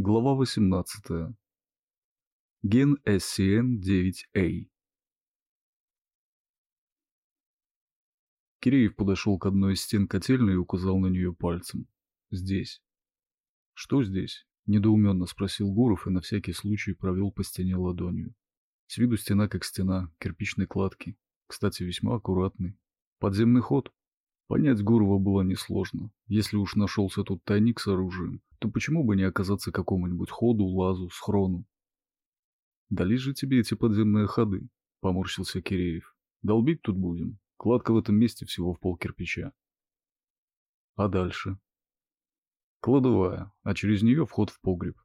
Глава 18. Ген SCN-9A. Киреев подошел к одной из стен котельной и указал на нее пальцем. «Здесь». «Что здесь?» – недоуменно спросил Гуров и на всякий случай провел по стене ладонью. С виду стена как стена, кирпичной кладки. Кстати, весьма аккуратный. Подземный ход? Понять Гурова было несложно. Если уж нашелся тут тайник с оружием, то почему бы не оказаться какому-нибудь ходу, лазу, схрону? «Дались же тебе эти подземные ходы», — поморщился Киреев. «Долбить тут будем. Кладка в этом месте всего в пол кирпича». «А дальше?» «Кладовая, а через нее вход в погреб.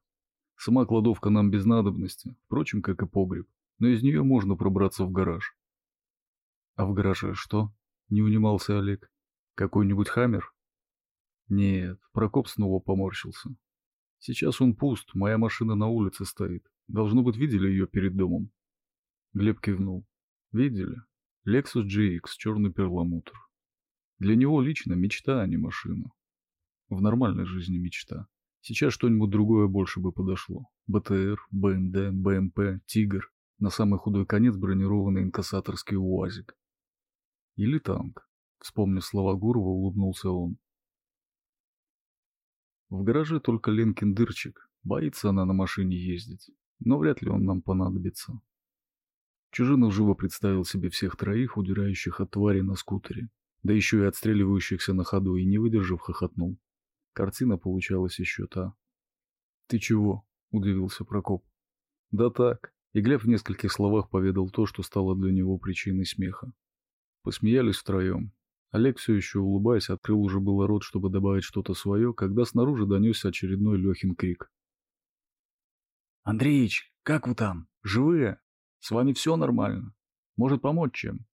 Сама кладовка нам без надобности, впрочем, как и погреб, но из нее можно пробраться в гараж». «А в гараже что?» — не унимался Олег. «Какой-нибудь хаммер?» «Нет», — Прокоп снова поморщился. «Сейчас он пуст, моя машина на улице стоит. Должно быть, видели ее перед домом. Глеб кивнул. Видели. Lexus GX, черный перламутр. Для него лично мечта, а не машина. В нормальной жизни мечта. Сейчас что-нибудь другое больше бы подошло. БТР, БМД, БМП, Тигр. На самый худой конец бронированный инкассаторский УАЗик. Или танк. Вспомнив слова Гурова, улыбнулся он. В гараже только Ленкин дырчик. Боится она на машине ездить но вряд ли он нам понадобится. Чужинов живо представил себе всех троих, удирающих от твари на скутере, да еще и отстреливающихся на ходу, и, не выдержав, хохотнул. Картина получалась еще та. «Ты чего?» — удивился Прокоп. «Да так». И Глеб в нескольких словах поведал то, что стало для него причиной смеха. Посмеялись втроем. Олег все еще улыбаясь, открыл уже было рот, чтобы добавить что-то свое, когда снаружи донесся очередной Лехин крик. «Андреич, как вы там? Живые? С вами все нормально? Может помочь чем?»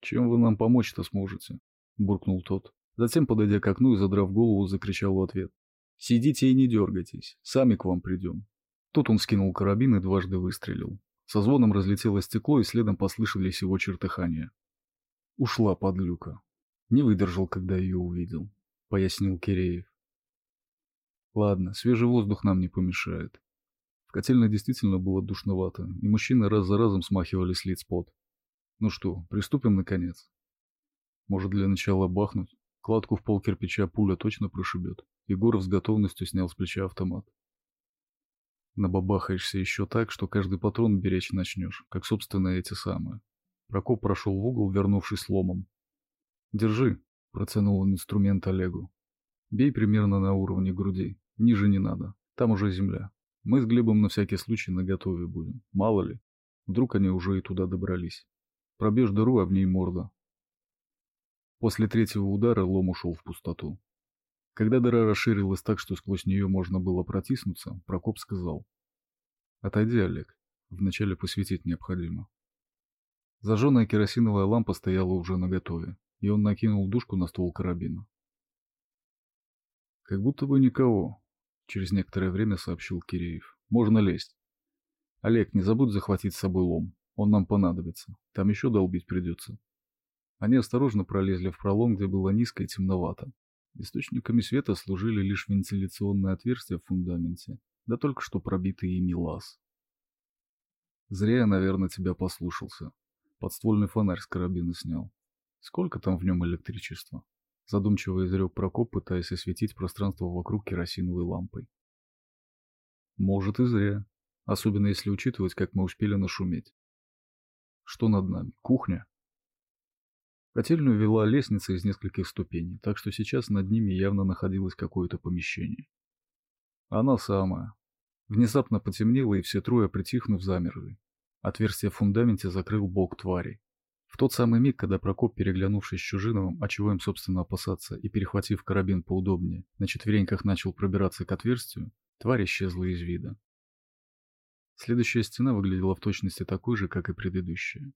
«Чем вы нам помочь-то сможете?» — буркнул тот. Затем, подойдя к окну и задрав голову, закричал в ответ. «Сидите и не дергайтесь, сами к вам придем». Тут он скинул карабин и дважды выстрелил. Со звоном разлетело стекло, и следом послышались его чертыхания. Ушла подлюка. Не выдержал, когда ее увидел, — пояснил Киреев. Ладно, свежий воздух нам не помешает. В котельной действительно было душновато, и мужчины раз за разом смахивали с лиц пот. Ну что, приступим наконец? Может для начала бахнуть? Кладку в пол кирпича пуля точно прошибет. Егоров с готовностью снял с плеча автомат. Набабахаешься еще так, что каждый патрон беречь начнешь, как собственно эти самые. Прокоп прошел в угол, вернувшись ломом. «Держи», — протянул он инструмент Олегу. «Бей примерно на уровне груди, ниже не надо, там уже земля». Мы с Глебом на всякий случай наготове будем. Мало ли. Вдруг они уже и туда добрались. Пробежь дыру, а в ней морда. После третьего удара лом ушел в пустоту. Когда дыра расширилась так, что сквозь нее можно было протиснуться, Прокоп сказал. «Отойди, Олег. Вначале посветить необходимо». Зажженная керосиновая лампа стояла уже наготове, и он накинул дужку на ствол карабина. «Как будто бы никого», Через некоторое время сообщил Киреев. Можно лезть. Олег, не забудь захватить с собой лом. Он нам понадобится. Там еще долбить придется. Они осторожно пролезли в пролом, где было низко и темновато. Источниками света служили лишь вентиляционные отверстия в фундаменте, да только что пробитый ими лаз. Зря я, наверное, тебя послушался. Подствольный фонарь с карабина снял. Сколько там в нем электричества? Задумчиво изрек Прокоп, пытаясь осветить пространство вокруг керосиновой лампой. Может и зря. Особенно если учитывать, как мы успели нашуметь. Что над нами? Кухня? котельную вела лестница из нескольких ступеней, так что сейчас над ними явно находилось какое-то помещение. Она самая. Внезапно потемнело, и все трое, притихнув, замерли. Отверстие в фундаменте закрыл бок твари. В тот самый миг, когда Прокоп, переглянувшись с Чужиновым, а чего им, собственно, опасаться, и, перехватив карабин поудобнее, на четвереньках начал пробираться к отверстию, тварь исчезла из вида. Следующая стена выглядела в точности такой же, как и предыдущая.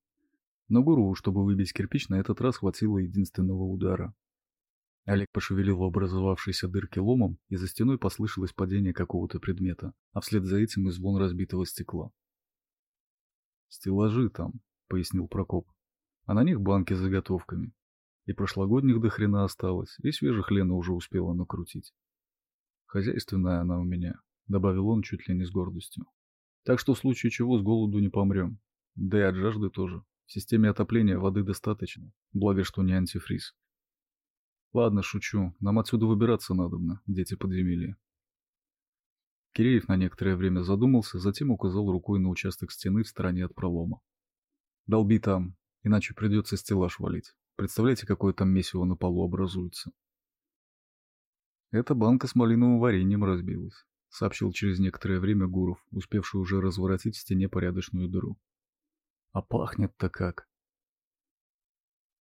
Но Гурову, чтобы выбить кирпич, на этот раз хватило единственного удара. Олег пошевелил в образовавшейся дырке ломом, и за стеной послышалось падение какого-то предмета, а вслед за этим и звон разбитого стекла. «Стеллажи там», — пояснил Прокоп а на них банки с заготовками. И прошлогодних до хрена осталось, и свежих Лена уже успела накрутить. Хозяйственная она у меня, добавил он чуть ли не с гордостью. Так что в случае чего с голоду не помрем. Да и от жажды тоже. В системе отопления воды достаточно, благо что не антифриз. Ладно, шучу, нам отсюда выбираться надобно, дети подземелья. Киреев на некоторое время задумался, затем указал рукой на участок стены в стороне от пролома. Долби там, иначе придется стеллаж валить. Представляете, какое там месиво на полу образуется? Эта банка с малиновым вареньем разбилась, сообщил через некоторое время Гуров, успевший уже разворотить в стене порядочную дыру. А пахнет-то как.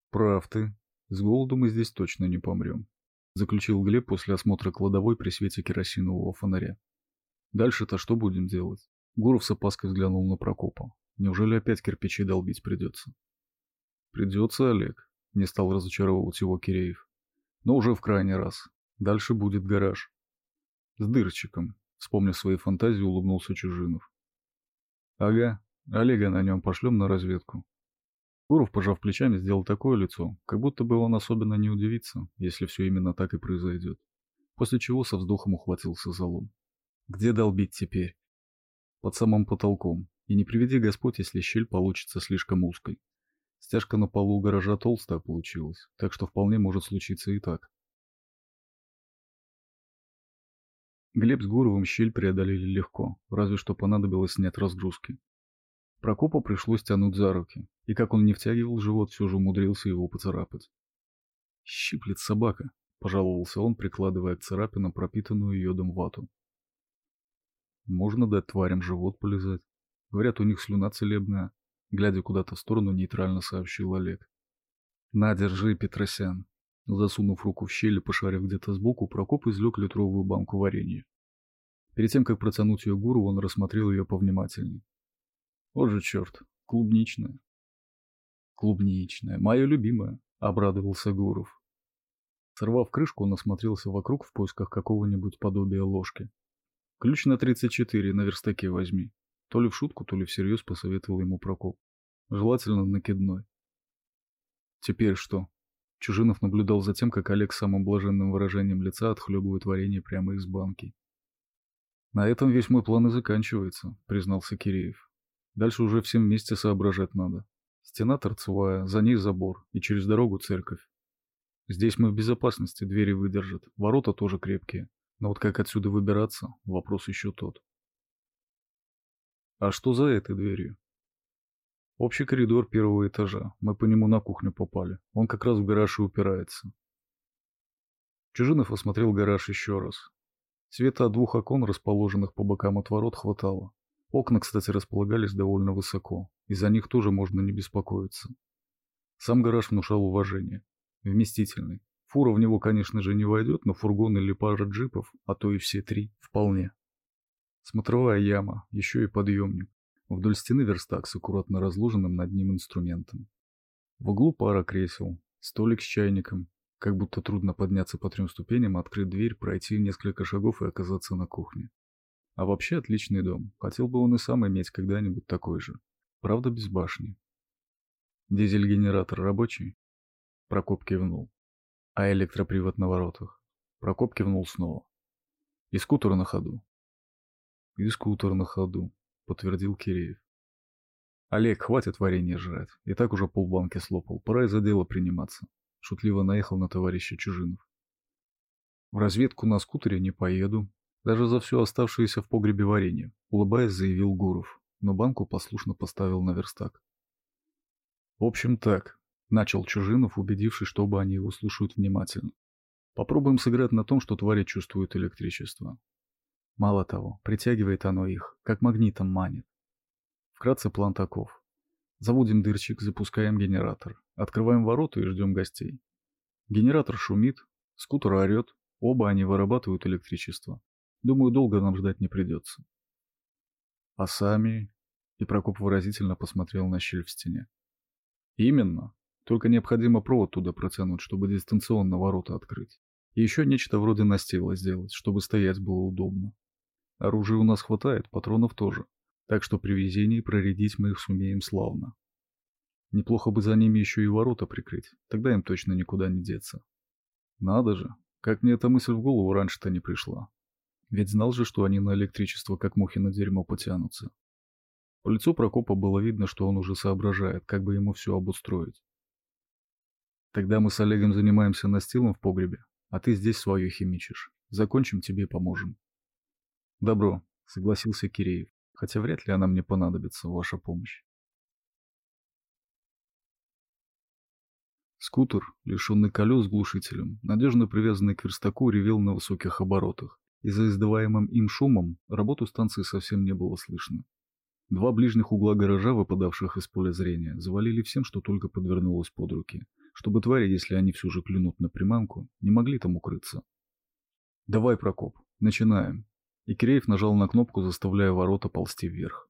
Прав ты. С голоду мы здесь точно не помрем. Заключил Глеб после осмотра кладовой при свете керосинового фонаря. Дальше-то что будем делать? Гуров с опаской взглянул на Прокопа. Неужели опять кирпичи долбить придется? Придется, Олег. Не стал разочаровывать его Киреев. Но уже в крайний раз. Дальше будет гараж. С дырчиком. Вспомнив свои фантазии, улыбнулся Чужинов. Ага, Олега на нем пошлем на разведку. Гуров, пожав плечами, сделал такое лицо, как будто бы он особенно не удивится, если все именно так и произойдет. После чего со вздохом ухватился за лом. Где долбить теперь? Под самым потолком. И не приведи Господь, если щель получится слишком узкой. Стяжка на полу гаража толстая получилась, так что вполне может случиться и так. Глеб с Гуровым щель преодолели легко, разве что понадобилось снять разгрузки. Прокопу пришлось тянуть за руки, и как он не втягивал живот, все же умудрился его поцарапать. «Щиплет собака», — пожаловался он, прикладывая к царапинам пропитанную йодом вату. «Можно дать тварям живот полезать. Говорят, у них слюна целебная», — глядя куда-то в сторону, нейтрально сообщил Олег. «На, держи, Петросян». Засунув руку в щель и пошарив где-то сбоку, Прокоп извлек литровую банку варенья. Перед тем, как протянуть ее Гуру, он рассмотрел ее повнимательней. Вот же черт, клубничная. Клубничная, мое любимое, обрадовался Гуров. Сорвав крышку, он осмотрелся вокруг в поисках какого-нибудь подобия ложки. Ключ на 34 на верстаке возьми. То ли в шутку, то ли всерьез посоветовал ему Прокоп. Желательно накидной. Теперь что? Чужинов наблюдал за тем, как Олег самым блаженным выражением лица отхлебывает варенье прямо из банки. «На этом весь мой план и заканчивается», — признался Киреев. Дальше уже всем вместе соображать надо. Стена торцевая, за ней забор, и через дорогу церковь. Здесь мы в безопасности, двери выдержат, ворота тоже крепкие. Но вот как отсюда выбираться, вопрос еще тот. А что за этой дверью? Общий коридор первого этажа. Мы по нему на кухню попали. Он как раз в гараж и упирается. Чужинов осмотрел гараж еще раз. Света от двух окон, расположенных по бокам от ворот, хватало. Окна, кстати, располагались довольно высоко, и за них тоже можно не беспокоиться. Сам гараж внушал уважение. Вместительный. Фура в него, конечно же, не войдет, но фургон или пара джипов, а то и все три, вполне. Смотровая яма, еще и подъемник. Вдоль стены верстак с аккуратно разложенным над ним инструментом. В углу пара кресел, столик с чайником. Как будто трудно подняться по трем ступеням, открыть дверь, пройти несколько шагов и оказаться на кухне. А вообще отличный дом. Хотел бы он и сам иметь когда-нибудь такой же. Правда, без башни. Дизель-генератор рабочий? Прокоп кивнул. А электропривод на воротах? Прокоп кивнул снова. И скутер на ходу? И скутер на ходу, подтвердил Киреев. Олег, хватит варенье жрать. И так уже полбанки слопал. Пора и за дело приниматься. Шутливо наехал на товарища Чужинов. В разведку на скутере не поеду, даже за все оставшееся в погребе варенье, улыбаясь, заявил Гуров, но банку послушно поставил на верстак. В общем так, начал Чужинов, убедившись, что оба они его слушают внимательно. Попробуем сыграть на том, что твари чувствуют электричество. Мало того, притягивает оно их, как магнитом манит. Вкратце план таков. Заводим дырчик, запускаем генератор, открываем ворота и ждем гостей. Генератор шумит, скутер орет, оба они вырабатывают электричество. Думаю, долго нам ждать не придется. А сами... И Прокоп выразительно посмотрел на щель в стене. Именно. Только необходимо провод туда протянуть, чтобы дистанционно ворота открыть. И еще нечто вроде настила сделать, чтобы стоять было удобно. Оружия у нас хватает, патронов тоже. Так что при везении проредить мы их сумеем славно. Неплохо бы за ними еще и ворота прикрыть, тогда им точно никуда не деться. Надо же, как мне эта мысль в голову раньше-то не пришла. Ведь знал же, что они на электричество как мухи на дерьмо потянутся. По лицу Прокопа было видно, что он уже соображает, как бы ему все обустроить. Тогда мы с Олегом занимаемся настилом в погребе, а ты здесь свое химичишь. Закончим, тебе поможем. Добро, согласился Киреев, хотя вряд ли она мне понадобится, ваша помощь. Скутер, лишенный колес глушителем, надежно привязанный к верстаку, ревел на высоких оборотах, и за издаваемым им шумом работу станции совсем не было слышно. Два ближних угла гаража, выпадавших из поля зрения, завалили всем, что только подвернулось под руки, чтобы твари, если они все же клюнут на приманку, не могли там укрыться. «Давай, Прокоп, начинаем!» И Киреев нажал на кнопку, заставляя ворота ползти вверх.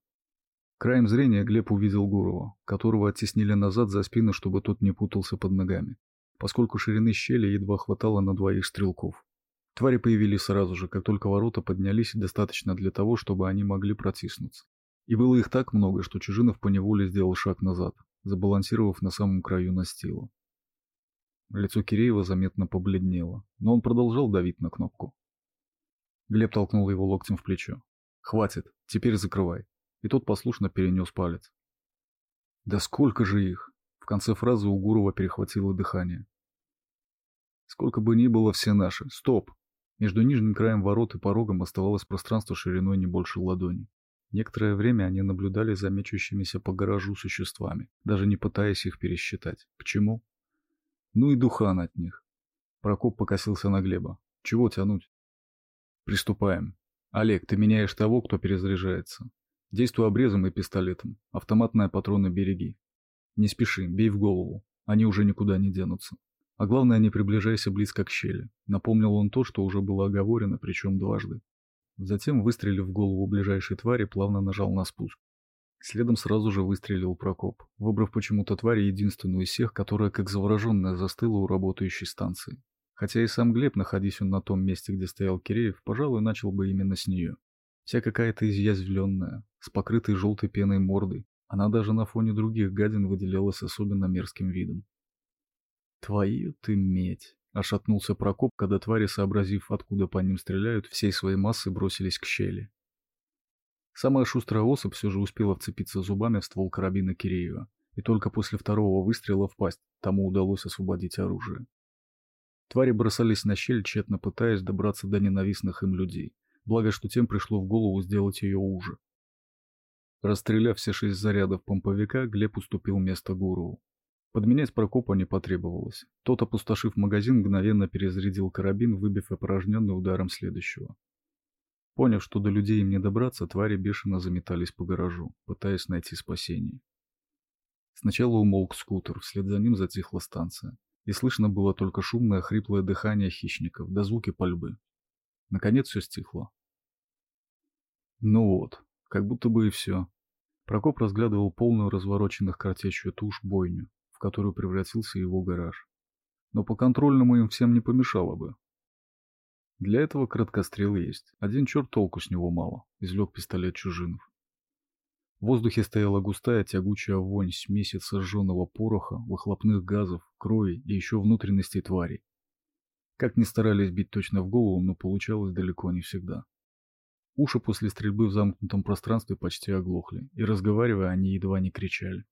Краем зрения Глеб увидел Гурова, которого оттеснили назад за спину, чтобы тот не путался под ногами, поскольку ширины щели едва хватало на двоих стрелков. Твари появились сразу же, как только ворота поднялись достаточно для того, чтобы они могли протиснуться. И было их так много, что Чужинов поневоле сделал шаг назад, забалансировав на самом краю настила. Лицо Киреева заметно побледнело, но он продолжал давить на кнопку. Глеб толкнул его локтем в плечо. «Хватит, теперь закрывай» и тот послушно перенес палец. «Да сколько же их!» В конце фразы у Гурова перехватило дыхание. «Сколько бы ни было, все наши. Стоп!» Между нижним краем ворот и порогом оставалось пространство шириной не больше ладони. Некоторое время они наблюдали за мечущимися по гаражу существами, даже не пытаясь их пересчитать. Почему? Ну и духан от них. Прокоп покосился на Глеба. Чего тянуть? Приступаем. Олег, ты меняешь того, кто перезаряжается. Действуй обрезом и пистолетом. Автоматные патроны береги. Не спеши, бей в голову. Они уже никуда не денутся. А главное, не приближайся близко к щели. Напомнил он то, что уже было оговорено, причем дважды. Затем, выстрелив в голову ближайшей твари, плавно нажал на спуск. Следом сразу же выстрелил Прокоп, выбрав почему-то тварь единственную из всех, которая как завороженная застыла у работающей станции. Хотя и сам Глеб, находясь он на том месте, где стоял Киреев, пожалуй, начал бы именно с нее. Вся какая-то изъязвленная, с покрытой желтой пеной мордой. Она даже на фоне других гадин выделялась особенно мерзким видом. «Твою ты медь!» — ошатнулся Прокоп, когда твари, сообразив, откуда по ним стреляют, всей своей массой бросились к щели. Самая шустрая особь все же успела вцепиться зубами в ствол карабина Киреева, и только после второго выстрела в пасть тому удалось освободить оружие. Твари бросались на щель, тщетно пытаясь добраться до ненавистных им людей, благо что тем пришло в голову сделать ее уже. Расстреляв все шесть зарядов помповика, Глеб уступил место Гурову. Подменять Прокопа не потребовалось. Тот, опустошив магазин, мгновенно перезарядил карабин, выбив опорожненный ударом следующего. Поняв, что до людей им не добраться, твари бешено заметались по гаражу, пытаясь найти спасение. Сначала умолк скутер, вслед за ним затихла станция, и слышно было только шумное хриплое дыхание хищников да звуки пальбы. Наконец все стихло. Ну вот, как будто бы и все. Прокоп разглядывал полную развороченных картечью туш бойню, в которую превратился его гараж. Но по контрольному им всем не помешало бы. Для этого краткострел есть. Один черт толку с него мало, излег пистолет чужинов. В воздухе стояла густая тягучая вонь смеси сожженного пороха, выхлопных газов, крови и еще внутренностей тварей. Как ни старались бить точно в голову, но получалось далеко не всегда. Уши после стрельбы в замкнутом пространстве почти оглохли, и, разговаривая, они едва не кричали.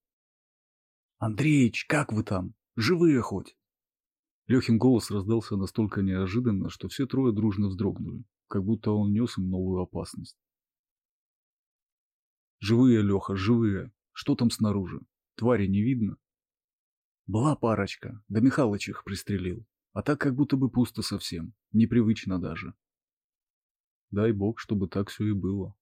«Андреич, как вы там? Живые хоть?» Лехин голос раздался настолько неожиданно, что все трое дружно вздрогнули, как будто он нес им новую опасность. «Живые, Леха, живые! Что там снаружи? Твари не видно?» «Была парочка, да Михалыч их пристрелил. А так как будто бы пусто совсем, непривычно даже. Дай бог, чтобы так все и было.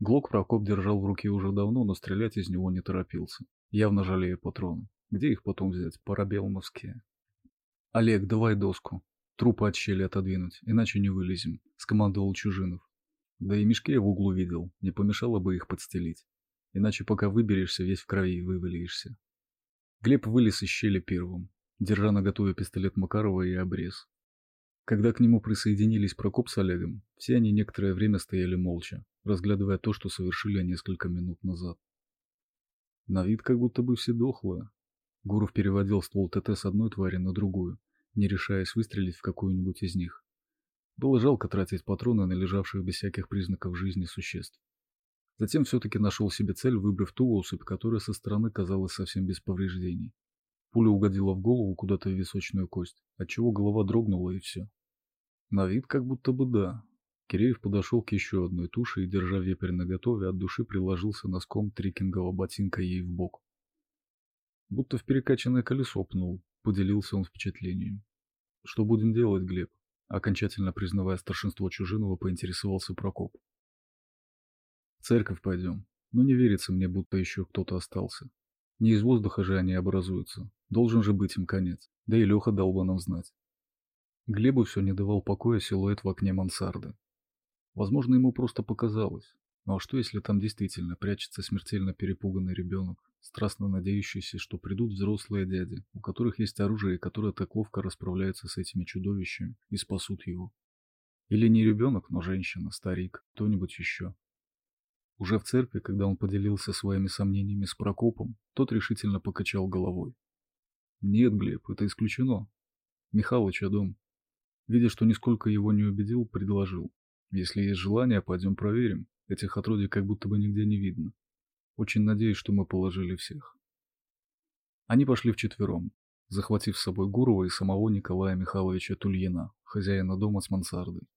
Глок Прокоп держал в руке уже давно, но стрелять из него не торопился, явно жалея патроны. Где их потом взять? Парабелмовские. Олег, давай доску. Трупы от щели отодвинуть, иначе не вылезем, скомандовал Чужинов. Да и мешки я в углу видел, не помешало бы их подстелить. Иначе пока выберешься, весь в крови вывалишься. Глеб вылез из щели первым держа на готове пистолет Макарова и обрез. Когда к нему присоединились Прокоп с Олегом, все они некоторое время стояли молча, разглядывая то, что совершили несколько минут назад. На вид как будто бы все дохлые. Гуров переводил ствол ТТ с одной твари на другую, не решаясь выстрелить в какую-нибудь из них. Было жалко тратить патроны на лежавших без всяких признаков жизни существ. Затем все-таки нашел себе цель, выбрав ту особь, которая со стороны казалась совсем без повреждений. Пуля угодила в голову куда-то в височную кость, отчего голова дрогнула и все. На вид как будто бы да. Киреев подошел к еще одной туше и, держа вепрь наготове, от души приложился носком трекингового ботинка ей в бок. Будто в перекачанное колесо пнул, поделился он впечатлением. «Что будем делать, Глеб?» Окончательно признавая старшинство Чужинова, поинтересовался Прокоп. «В церковь пойдем, но не верится мне, будто еще кто-то остался. Не из воздуха же они образуются, должен же быть им конец, да и Леха дал бы нам знать». Глебу все не давал покоя силуэт в окне мансарды. Возможно, ему просто показалось. Ну а что, если там действительно прячется смертельно перепуганный ребенок, страстно надеющийся, что придут взрослые дяди, у которых есть оружие, которые так ловко расправляются с этими чудовищами и спасут его? Или не ребенок, но женщина, старик, кто-нибудь еще? Уже в церкви, когда он поделился своими сомнениями с Прокопом, тот решительно покачал головой. «Нет, Глеб, это исключено. Михалыча дом. Видя, что нисколько его не убедил, предложил. Если есть желание, пойдем проверим. Этих отродий как будто бы нигде не видно. Очень надеюсь, что мы положили всех. Они пошли вчетвером, захватив с собой Гурова и самого Николая Михайловича Тульина, хозяина дома с мансардой.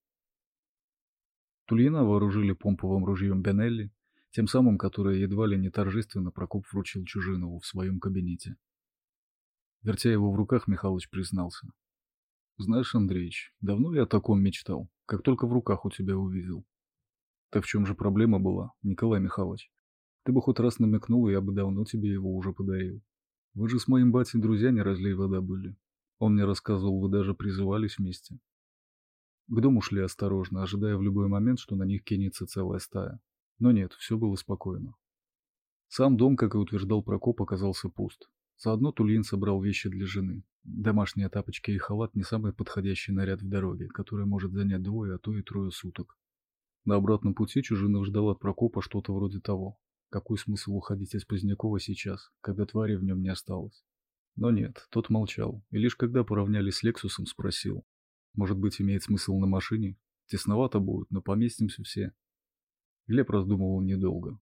Тульина вооружили помповым ружьем Бенелли, тем самым, которое едва ли не торжественно Прокоп вручил Чужинову в своем кабинете. Вертя его в руках, Михалыч признался. Знаешь, Андреич, давно я о таком мечтал, как только в руках у тебя увидел. Так в чем же проблема была, Николай Михайлович? Ты бы хоть раз намекнул, я бы давно тебе его уже подарил. Вы же с моим батей друзья не разлей вода были. Он мне рассказывал, вы даже призывались вместе. К дому шли осторожно, ожидая в любой момент, что на них кинется целая стая. Но нет, все было спокойно. Сам дом, как и утверждал Прокоп, оказался пуст. Заодно Тульин собрал вещи для жены. Домашние тапочки и халат не самый подходящий наряд в дороге, который может занять двое, а то и трое суток. На обратном пути Чужинов ждал от Прокопа что-то вроде того. Какой смысл уходить из Позднякова сейчас, когда твари в нем не осталось? Но нет, тот молчал, и лишь когда поравнялись с Лексусом, спросил. Может быть, имеет смысл на машине? Тесновато будет, но поместимся все. Глеб раздумывал недолго.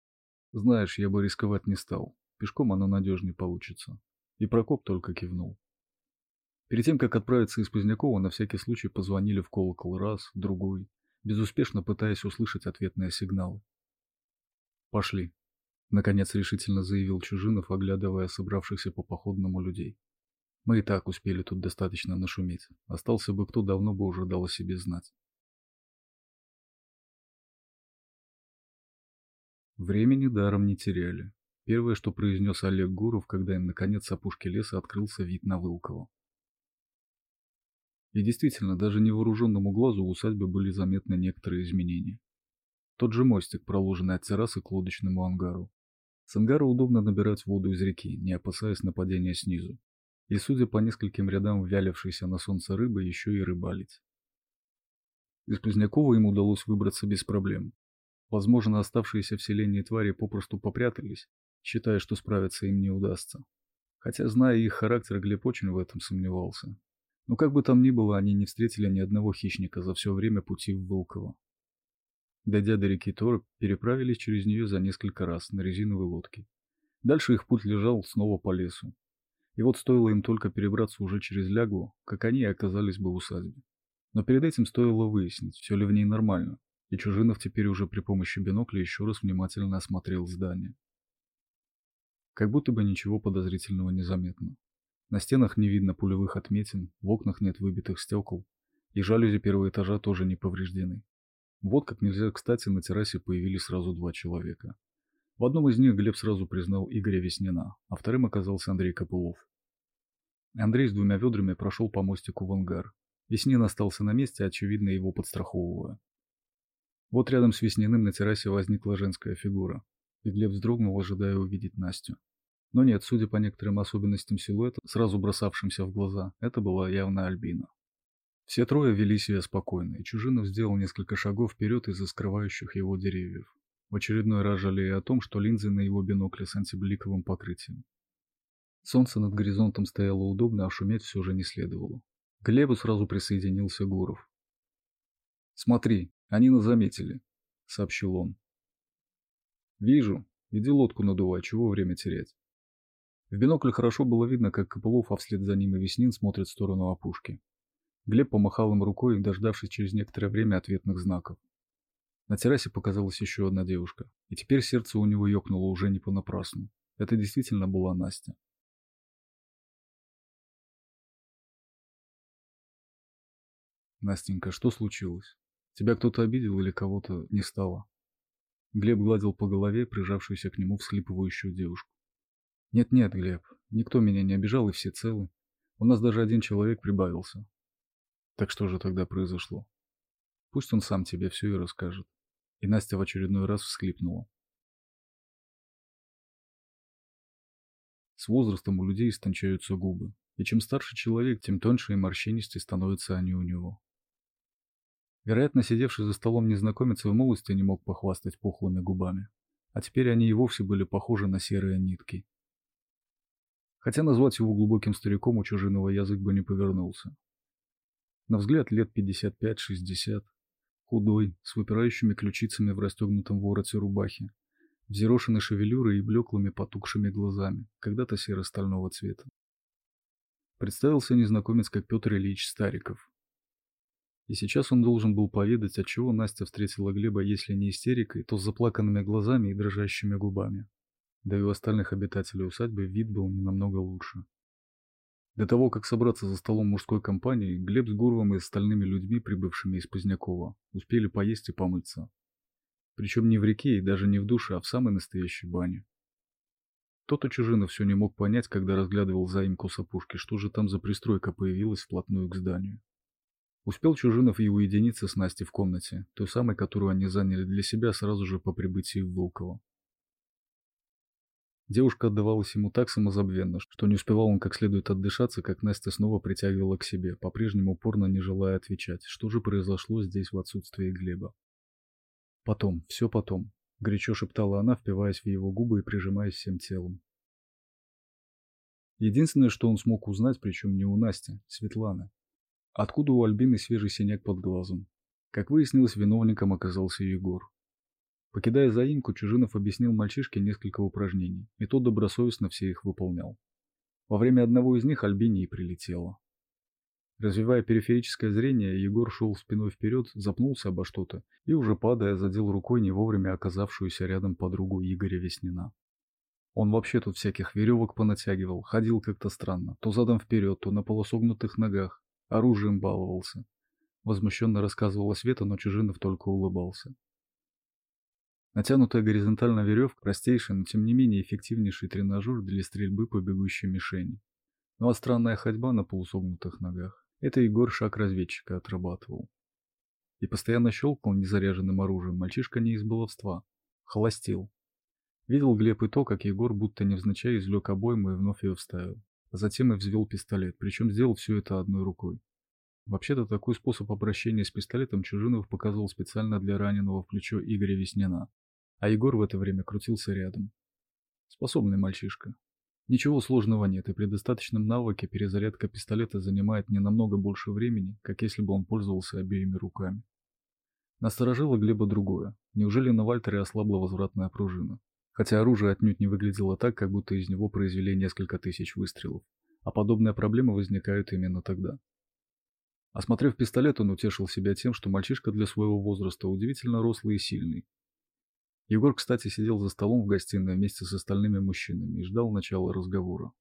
Знаешь, я бы рисковать не стал. Пешком оно надежнее получится. И Прокоп только кивнул. Перед тем, как отправиться из Позднякова, на всякий случай позвонили в колокол раз, другой, безуспешно пытаясь услышать ответные сигналы. «Пошли», — наконец решительно заявил Чужинов, оглядывая собравшихся по походному людей. «Мы и так успели тут достаточно нашуметь. Остался бы кто, давно бы уже дал о себе знать». Времени даром не теряли. Первое, что произнес Олег Гуров, когда им наконец с опушки леса открылся вид на Вылково. И действительно, даже невооруженному глазу у усадьбы были заметны некоторые изменения. Тот же мостик, проложенный от террасы к лодочному ангару. С ангара удобно набирать воду из реки, не опасаясь нападения снизу. И, судя по нескольким рядам вялившейся на солнце рыбы, еще и рыбалить. Из Позднякова им удалось выбраться без проблем. Возможно, оставшиеся в селении твари попросту попрятались, считая, что справиться им не удастся. Хотя, зная их характер, Глеб очень в этом сомневался. Но как бы там ни было, они не встретили ни одного хищника за все время пути в Волково. Дойдя до реки Тор, переправились через нее за несколько раз на резиновой лодке. Дальше их путь лежал снова по лесу. И вот стоило им только перебраться уже через Лягу, как они оказались бы в усадьбе. Но перед этим стоило выяснить, все ли в ней нормально, и Чужинов теперь уже при помощи бинокля еще раз внимательно осмотрел здание. Как будто бы ничего подозрительного не заметно. На стенах не видно пулевых отметин, в окнах нет выбитых стекол, и жалюзи первого этажа тоже не повреждены. Вот как нельзя кстати на террасе появились сразу два человека. В одном из них Глеб сразу признал Игоря Веснина, а вторым оказался Андрей Копылов. Андрей с двумя ведрами прошел по мостику в ангар. Веснин остался на месте, очевидно его подстраховывая. Вот рядом с Весниным на террасе возникла женская фигура и Глеб вздрогнул, ожидая увидеть Настю. Но нет, судя по некоторым особенностям силуэта, сразу бросавшимся в глаза, это была явно Альбина. Все трое вели себя спокойно, и Чужинов сделал несколько шагов вперед из-за скрывающих его деревьев, в очередной раз жалея о том, что линзы на его бинокле с антибликовым покрытием. Солнце над горизонтом стояло удобно, а шуметь все же не следовало. К Глебу сразу присоединился Гуров. «Смотри, они нас заметили», — сообщил он. «Вижу. Иди лодку надувай, чего время терять». В бинокль хорошо было видно, как Копылов, а вслед за ним и Веснин смотрят в сторону опушки. Глеб помахал им рукой, дождавшись через некоторое время ответных знаков. На террасе показалась еще одна девушка, и теперь сердце у него ёкнуло уже не понапрасну. Это действительно была Настя. Настенька, что случилось? Тебя кто-то обидел или кого-то не стало? Глеб гладил по голове прижавшуюся к нему всхлипывающую девушку. Нет-нет, Глеб, никто меня не обижал и все целы. У нас даже один человек прибавился. Так что же тогда произошло? Пусть он сам тебе все и расскажет. И Настя в очередной раз всхлипнула. С возрастом у людей истончаются губы, и чем старше человек, тем тоньше и морщинистее становятся они у него. Вероятно, сидевший за столом незнакомец в молодости не мог похвастать пухлыми губами, а теперь они и вовсе были похожи на серые нитки, хотя назвать его глубоким стариком у чужиного язык бы не повернулся. На взгляд лет 55-60, худой, с выпирающими ключицами в расстегнутом вороте рубахи, взъерошенной шевелюрой и блеклыми потухшими глазами, когда-то серо-стального цвета. Представился незнакомец как Петр Ильич Стариков. И сейчас он должен был поведать, отчего Настя встретила Глеба, если не истерикой, то с заплаканными глазами и дрожащими губами да и у остальных обитателей усадьбы вид был не намного лучше. До того, как собраться за столом мужской компании, Глеб с Гуровым и остальными людьми, прибывшими из Позднякова, успели поесть и помыться. Причем не в реке и даже не в душе, а в самой настоящей бане. Тот Чужинов все не мог понять, когда разглядывал заимку с опушки, что же там за пристройка появилась вплотную к зданию. Успел Чужинов и уединиться с Настей в комнате, той самой, которую они заняли для себя сразу же по прибытии в Волково. Девушка отдавалась ему так самозабвенно, что не успевал он как следует отдышаться, как Настя снова притягивала к себе, по-прежнему упорно не желая отвечать, что же произошло здесь в отсутствии Глеба. «Потом, все потом», — горячо шептала она, впиваясь в его губы и прижимаясь всем телом. Единственное, что он смог узнать, причем не у Насти, Светланы. Откуда у Альбины свежий синяк под глазом? Как выяснилось, виновником оказался Егор. Покидая заимку, Чужинов объяснил мальчишке несколько упражнений, и тот добросовестно все их выполнял. Во время одного из них Альбине и прилетело. Развивая периферическое зрение, Егор шел спиной вперед, запнулся обо что-то и, уже падая, задел рукой не вовремя оказавшуюся рядом подругу Игоря Веснина. Он вообще тут всяких веревок понатягивал, ходил как-то странно, то задом вперед, то на полусогнутых ногах, оружием баловался. Возмущенно рассказывала Света, но Чужинов только улыбался. Натянутая горизонтально веревка – простейший, но тем не менее эффективнейший тренажер для стрельбы по бегущей мишени. Ну а странная ходьба на полусогнутых ногах – это Егор шаг разведчика отрабатывал. И постоянно щелкал незаряженным оружием мальчишка не из баловства, холостил. Видел Глеб и то, как Егор будто невзначай извлек обойму и вновь ее вставил. А затем и взвел пистолет, причем сделал все это одной рукой. Вообще-то такой способ обращения с пистолетом Чужинов показывал специально для раненого в плечо Игоря Веснина а Егор в это время крутился рядом. Способный мальчишка. Ничего сложного нет, и при достаточном навыке перезарядка пистолета занимает не намного больше времени, как если бы он пользовался обеими руками. Насторожило Глеба другое. Неужели на Вальтере ослабла возвратная пружина? Хотя оружие отнюдь не выглядело так, как будто из него произвели несколько тысяч выстрелов. А подобные проблемы возникают именно тогда. Осмотрев пистолет, он утешил себя тем, что мальчишка для своего возраста удивительно рослый и сильный, Егор, кстати, сидел за столом в гостиной вместе с остальными мужчинами и ждал начала разговора.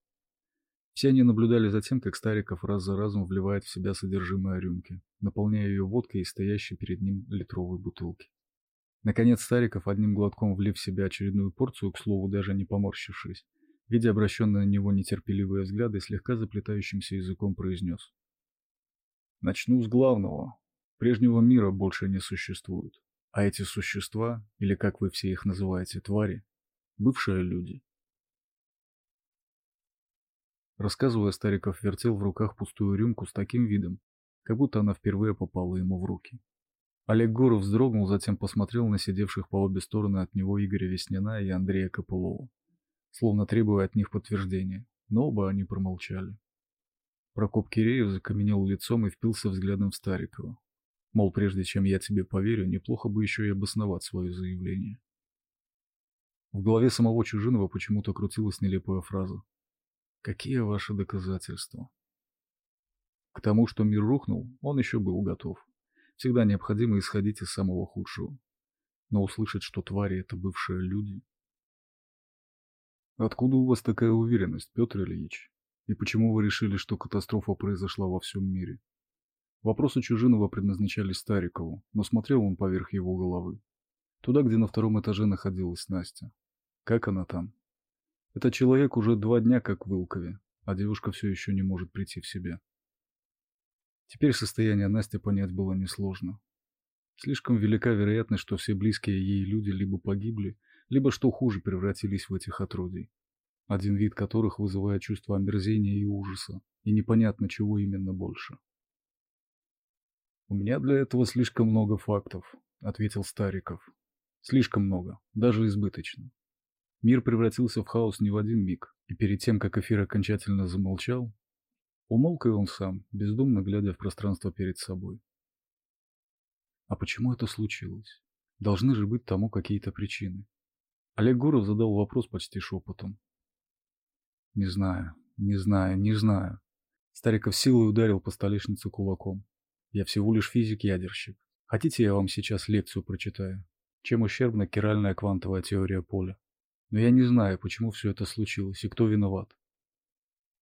Все они наблюдали за тем, как Стариков раз за разом вливает в себя содержимое рюмки, наполняя ее водкой из стоящей перед ним литровой бутылки. Наконец Стариков, одним глотком влив в себя очередную порцию, к слову, даже не поморщившись, видя обращенные на него нетерпеливые взгляды, слегка заплетающимся языком произнес. «Начну с главного. Прежнего мира больше не существует. А эти существа, или как вы все их называете, твари, бывшие люди. Рассказывая, Стариков вертел в руках пустую рюмку с таким видом, как будто она впервые попала ему в руки. Олег Горов вздрогнул, затем посмотрел на сидевших по обе стороны от него Игоря Веснина и Андрея Копылова, словно требуя от них подтверждения, но оба они промолчали. Прокоп Киреев закаменел лицом и впился взглядом в Старикова. Мол, прежде чем я тебе поверю, неплохо бы еще и обосновать свое заявление. В голове самого Чужинова почему-то крутилась нелепая фраза. «Какие ваши доказательства?» К тому, что мир рухнул, он еще был готов. Всегда необходимо исходить из самого худшего. Но услышать, что твари — это бывшие люди... Откуда у вас такая уверенность, Петр Ильич? И почему вы решили, что катастрофа произошла во всем мире? Вопросы Чужинова предназначались Старикову, но смотрел он поверх его головы. Туда, где на втором этаже находилась Настя. Как она там? Этот человек уже два дня как в Илкове, а девушка все еще не может прийти в себя. Теперь состояние Насти понять было несложно. Слишком велика вероятность, что все близкие ей люди либо погибли, либо, что хуже, превратились в этих отродий один вид которых вызывает чувство омерзения и ужаса, и непонятно, чего именно больше. «У меня для этого слишком много фактов», — ответил Стариков. «Слишком много, даже избыточно. Мир превратился в хаос не в один миг, и перед тем, как эфир окончательно замолчал, умолк и он сам, бездумно глядя в пространство перед собой. А почему это случилось? Должны же быть тому какие-то причины. Олег Гуров задал вопрос почти шепотом, не знаю, не знаю, не знаю. Стариков силой ударил по столешнице кулаком. Я всего лишь физик-ядерщик. Хотите, я вам сейчас лекцию прочитаю? Чем ущербна киральная квантовая теория поля? Но я не знаю, почему все это случилось и кто виноват.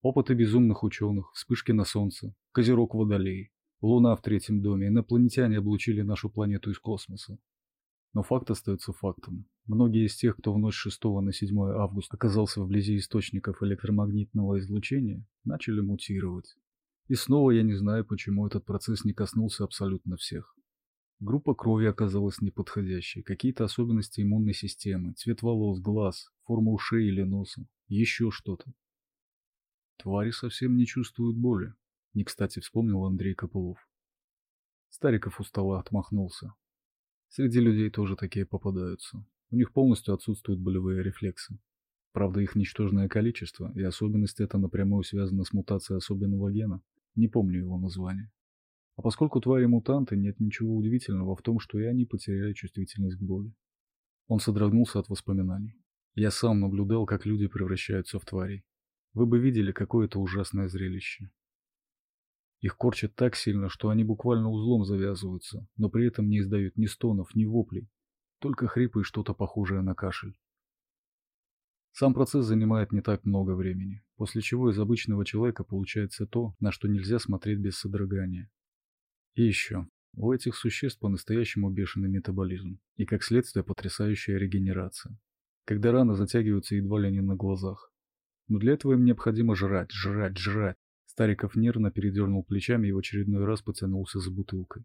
Опыты безумных ученых, вспышки на Солнце, Козерог Водолей, Луна в третьем доме, инопланетяне облучили нашу планету из космоса. Но факт остается фактом. Многие из тех, кто в ночь 6 на 7 августа оказался вблизи источников электромагнитного излучения, начали мутировать. И снова я не знаю, почему этот процесс не коснулся абсолютно всех. Группа крови оказалась неподходящей, какие-то особенности иммунной системы, цвет волос, глаз, форма ушей или носа, еще что-то. Твари совсем не чувствуют боли, не кстати вспомнил Андрей Копылов. Стариков устало отмахнулся. Среди людей тоже такие попадаются. У них полностью отсутствуют болевые рефлексы. Правда, их ничтожное количество, и особенность эта напрямую связана с мутацией особенного гена. Не помню его название. А поскольку твари мутанты, нет ничего удивительного в том, что и они потеряли чувствительность к боли. Он содрогнулся от воспоминаний. Я сам наблюдал, как люди превращаются в тварей. Вы бы видели, какое это ужасное зрелище. Их корчат так сильно, что они буквально узлом завязываются, но при этом не издают ни стонов, ни воплей, только хрипы и что-то похожее на кашель. Сам процесс занимает не так много времени, после чего из обычного человека получается то, на что нельзя смотреть без содрогания. И еще, у этих существ по-настоящему бешеный метаболизм, и как следствие потрясающая регенерация, когда раны затягиваются едва ли не на глазах. Но для этого им необходимо жрать, жрать, жрать, Стариков нервно передернул плечами и в очередной раз потянулся за бутылкой.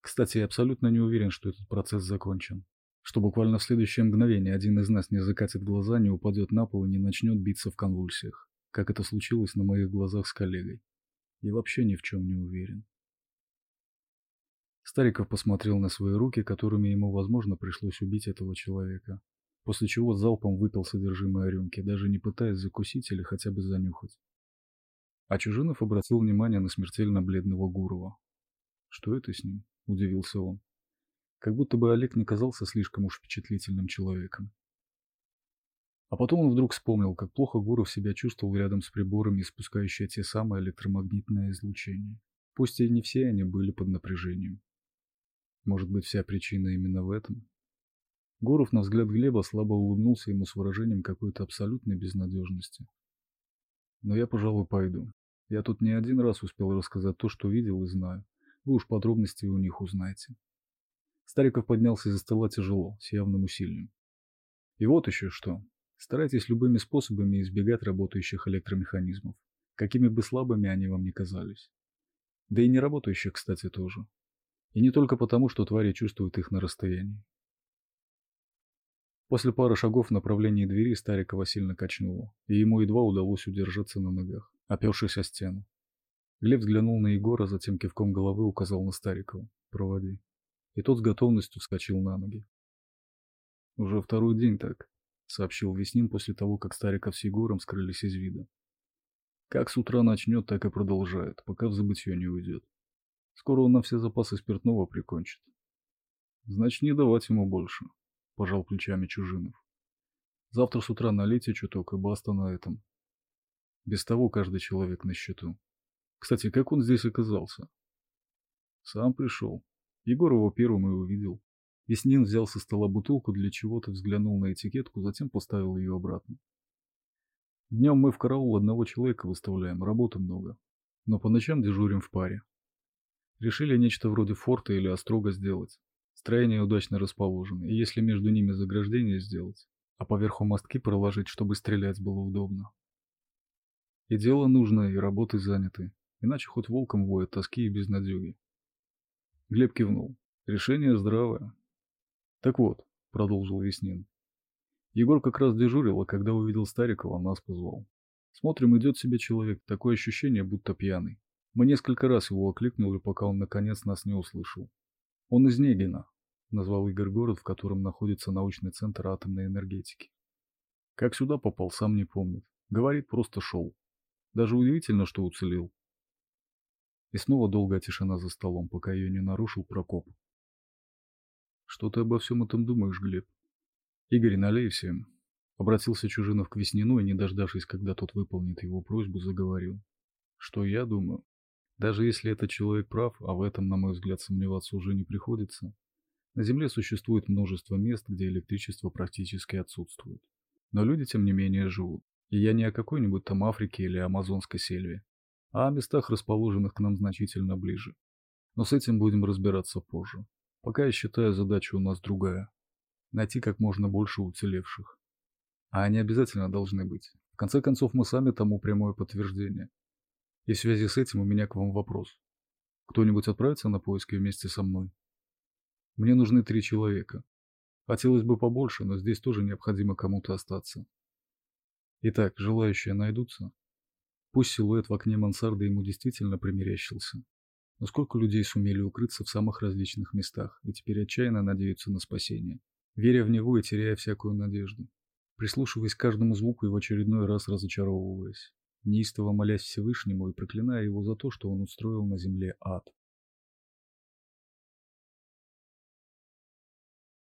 Кстати, я абсолютно не уверен, что этот процесс закончен. Что буквально в следующее мгновение один из нас не закатит глаза, не упадет на пол и не начнет биться в конвульсиях, как это случилось на моих глазах с коллегой. И вообще ни в чем не уверен. Стариков посмотрел на свои руки, которыми ему, возможно, пришлось убить этого человека, после чего залпом выпил содержимое рюмки, даже не пытаясь закусить или хотя бы занюхать. А Чужинов обратил внимание на смертельно бледного Гурова. «Что это с ним?» – удивился он. Как будто бы Олег не казался слишком уж впечатлительным человеком. А потом он вдруг вспомнил, как плохо Гуров себя чувствовал рядом с приборами, испускающие те самые электромагнитное излучение. Пусть и не все они были под напряжением. Может быть, вся причина именно в этом? Гуров на взгляд Глеба слабо улыбнулся ему с выражением какой-то абсолютной безнадежности. Но я, пожалуй, пойду. Я тут не один раз успел рассказать то, что видел и знаю. Вы уж подробности у них узнаете. Стариков поднялся из-за стола тяжело, с явным усилием. И вот еще что. Старайтесь любыми способами избегать работающих электромеханизмов, какими бы слабыми они вам ни казались. Да и не работающих, кстати, тоже. И не только потому, что твари чувствуют их на расстоянии. После пары шагов в направлении двери Старикова сильно качнуло, и ему едва удалось удержаться на ногах, опершись о стену. Глеб взглянул на Егора, затем кивком головы указал на Старикова. «Проводи». И тот с готовностью вскочил на ноги. «Уже второй день так», — сообщил Веснин после того, как Стариков с Егором скрылись из вида. «Как с утра начнет, так и продолжает, пока в забытье не уйдет. Скоро он на все запасы спиртного прикончит. Значит, не давать ему больше, пожал плечами Чужинов. Завтра с утра налейте чуток и баста на этом. Без того каждый человек на счету. Кстати, как он здесь оказался? Сам пришел. Егор его первым и увидел. Веснин взял со стола бутылку для чего-то, взглянул на этикетку, затем поставил ее обратно. Днем мы в караул одного человека выставляем, работы много. Но по ночам дежурим в паре. Решили нечто вроде форта или острога сделать. Строения удачно расположены, и если между ними заграждение сделать, а поверху мостки проложить, чтобы стрелять было удобно. И дело нужное, и работы заняты, иначе хоть волком воет тоски и безнадеги. Глеб кивнул. Решение здравое. Так вот, продолжил Веснин. Егор как раз дежурил, а когда увидел Старикова, нас позвал. Смотрим, идет себе человек, такое ощущение, будто пьяный. Мы несколько раз его окликнули, пока он наконец нас не услышал. Он из Негина, назвал Игорь город, в котором находится научный центр атомной энергетики. Как сюда попал, сам не помнит. Говорит, просто шел. Даже удивительно, что уцелел. И снова долгая тишина за столом, пока ее не нарушил Прокоп. Что ты обо всем этом думаешь, Глеб? Игорь, налей. Обратился Чужинов к Веснину и, не дождавшись, когда тот выполнит его просьбу, заговорил. Что я думаю? Даже если этот человек прав, а в этом, на мой взгляд, сомневаться уже не приходится, на Земле существует множество мест, где электричество практически отсутствует. Но люди, тем не менее, живут. И я не о какой-нибудь там Африке или Амазонской сельве, а о местах, расположенных к нам значительно ближе. Но с этим будем разбираться позже. Пока я считаю, задача у нас другая. Найти как можно больше уцелевших. А они обязательно должны быть. В конце концов, мы сами тому прямое подтверждение. И в связи с этим у меня к вам вопрос. Кто-нибудь отправится на поиски вместе со мной? Мне нужны три человека. Хотелось бы побольше, но здесь тоже необходимо кому-то остаться. Итак, желающие найдутся? Пусть силуэт в окне мансарды ему действительно примерещился. Но сколько людей сумели укрыться в самых различных местах и теперь отчаянно надеются на спасение, веря в него и теряя всякую надежду, прислушиваясь к каждому звуку и в очередной раз разочаровываясь, неистово молясь Всевышнему и проклиная его за то, что он устроил на земле ад.